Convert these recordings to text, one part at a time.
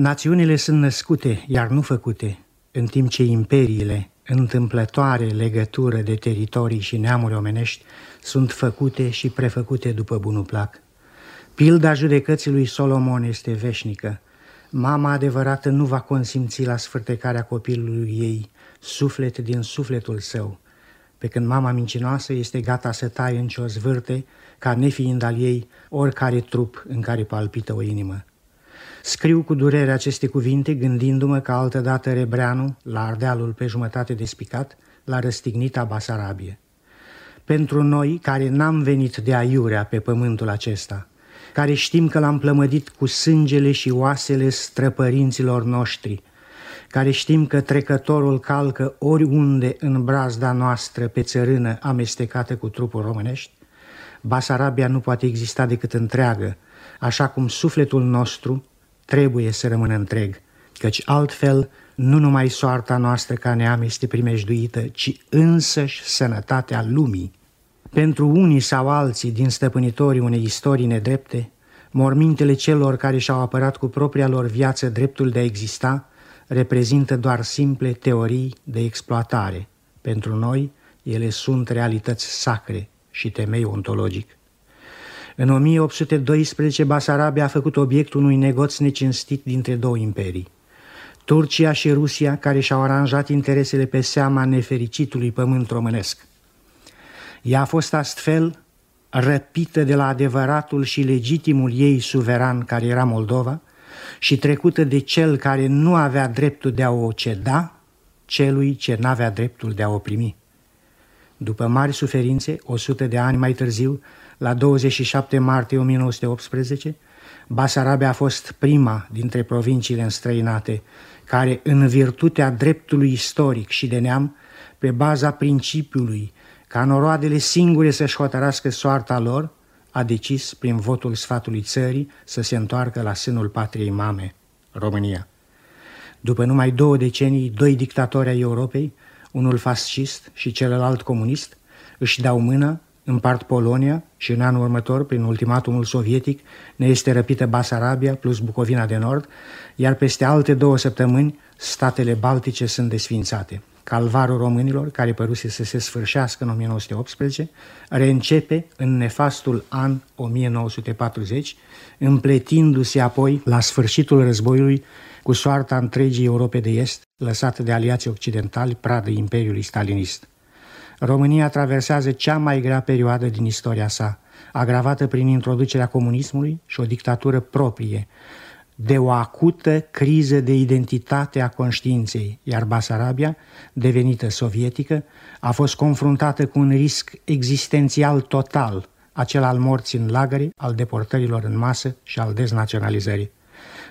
Națiunile sunt născute, iar nu făcute, în timp ce imperiile, întâmplătoare legătură de teritorii și neamuri omenești, sunt făcute și prefăcute după bunul plac. Pilda judecății lui Solomon este veșnică. Mama adevărată nu va consimți la sfârtecarea copilului ei, suflet din sufletul său, pe când mama mincinoasă este gata să taie în ce o zvârte, ca nefiind al ei oricare trup în care palpită o inimă. Scriu cu durere aceste cuvinte, gândindu-mă că altădată Rebreanu, la Ardealul pe jumătate despicat, l-a răstignit Basarabie. Pentru noi, care n-am venit de aiurea pe pământul acesta, care știm că l-am plămădit cu sângele și oasele străpărinților noștri, care știm că trecătorul calcă oriunde în brazda noastră pe țărână amestecată cu trupul românești, Basarabia nu poate exista decât întreagă, așa cum sufletul nostru trebuie să rămână întreg, căci altfel nu numai soarta noastră ca neam este primejduită, ci însăși sănătatea lumii. Pentru unii sau alții din stăpânitorii unei istorii nedrepte, mormintele celor care și-au apărat cu propria lor viață dreptul de a exista reprezintă doar simple teorii de exploatare. Pentru noi, ele sunt realități sacre și temei ontologic. În 1812, Basarabia a făcut obiectul unui negoț necinstit dintre două imperii. Turcia și Rusia, care și-au aranjat interesele pe seama nefericitului pământ românesc. Ea a fost astfel răpită de la adevăratul și legitimul ei suveran, care era Moldova, și trecută de cel care nu avea dreptul de a o ceda, celui ce n-avea dreptul de a o primi. După mari suferințe, 100 de ani mai târziu, la 27 martie 1918, Basarabia a fost prima dintre provinciile înstrăinate care, în virtutea dreptului istoric și de neam, pe baza principiului ca noroadele singure să-și hotărască soarta lor, a decis prin votul sfatului țării să se întoarcă la sânul patriei mame, România. După numai două decenii, doi dictatori ai Europei, unul fascist și celălalt comunist, își dau mână, împart Polonia și în anul următor, prin ultimatumul sovietic, ne este răpită Basarabia plus Bucovina de Nord, iar peste alte două săptămâni statele baltice sunt desfințate. Calvarul românilor, care păruse să se sfârșească în 1918, reîncepe în nefastul an 1940, împletindu-se apoi la sfârșitul războiului cu soarta întregii Europe de Est, lăsată de aliații occidentali, pradă Imperiului Stalinist. România traversează cea mai grea perioadă din istoria sa, agravată prin introducerea comunismului și o dictatură proprie, de o acută criză de identitate a conștiinței, iar Basarabia, devenită sovietică, a fost confruntată cu un risc existențial total, acela al morții în lagăre, al deportărilor în masă și al deznaționalizării.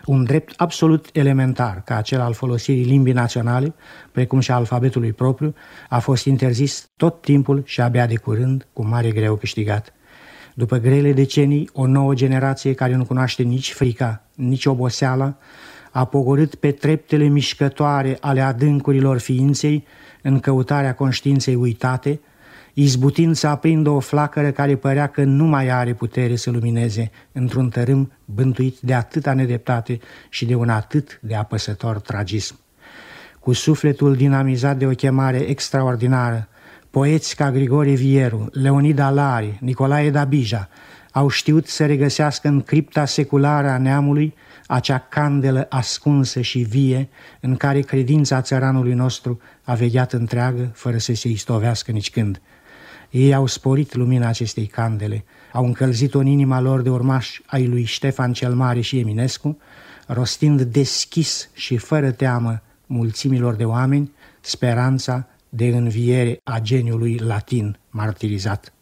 Un drept absolut elementar, ca acela al folosirii limbii naționale, precum și a alfabetului propriu, a fost interzis tot timpul și abia de curând, cu mare greu câștigat. După grele decenii, o nouă generație care nu cunoaște nici frica, nici oboseala, a pogorât pe treptele mișcătoare ale adâncurilor ființei în căutarea conștiinței uitate, izbutind să aprindă o flacără care părea că nu mai are putere să lumineze într-un tărâm bântuit de atâta nedreptate și de un atât de apăsător tragism. Cu sufletul dinamizat de o chemare extraordinară, Poeți ca Grigore Vieru, Leonid Alari, Nicolae Dabija au știut să regăsească în cripta seculară a neamului acea candelă ascunsă și vie în care credința țăranului nostru a vegheat întreagă fără să se istovească nici când. Ei au sporit lumina acestei candele, au încălzit-o în inima lor de urmași ai lui Ștefan cel Mare și Eminescu, rostind deschis și fără teamă mulțimilor de oameni speranța de înviere a geniului latin martirizat.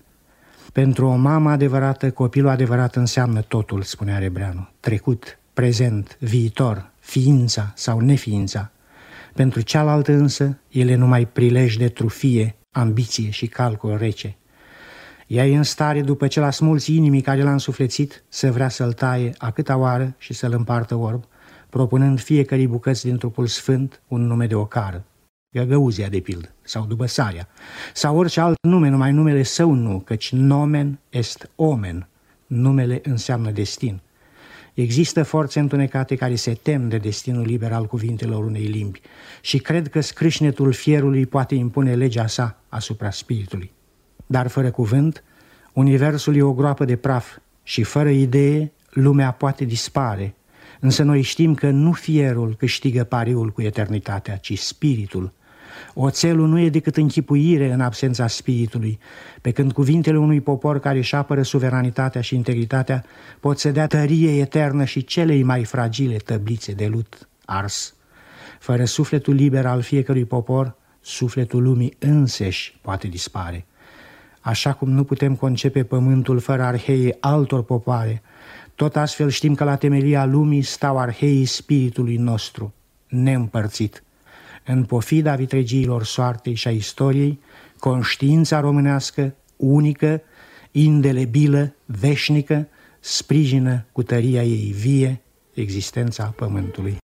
Pentru o mamă adevărată, copilul adevărat înseamnă totul, spunea Rebreanu, trecut, prezent, viitor, ființa sau neființa. Pentru cealaltă însă, ele numai prilej de trufie, ambiție și calcul rece. Ea e în stare, după ce l-a smulți inimii care l-a însuflețit, să vrea să-l taie a câta oară și să-l împartă orb, propunând fiecare bucăți din trupul sfânt un nume de ocară. Găgăuzia, de pildă, sau Dubăsarea, sau orice alt nume, numai numele său nu, căci nomen est omen, numele înseamnă destin. Există forțe întunecate care se tem de destinul liber al cuvintelor unei limbi și cred că scrâșnetul fierului poate impune legea sa asupra spiritului. Dar fără cuvânt, universul e o groapă de praf și fără idee, lumea poate dispare. Însă noi știm că nu fierul câștigă pariul cu eternitatea, ci spiritul. Oțelul nu e decât închipuire în absența spiritului, pe când cuvintele unui popor care își apără suveranitatea și integritatea pot să dea tărie eternă și celei mai fragile tăblițe de lut ars. Fără sufletul liber al fiecărui popor, sufletul lumii înseși poate dispare. Așa cum nu putem concepe pământul fără arheii altor popoare, tot astfel știm că la temelia lumii stau arheii spiritului nostru, neîmpărțit. În pofida vitregiilor soartei și a istoriei, conștiința românească, unică, indelebilă, veșnică, sprijină cu tăria ei vie existența pământului.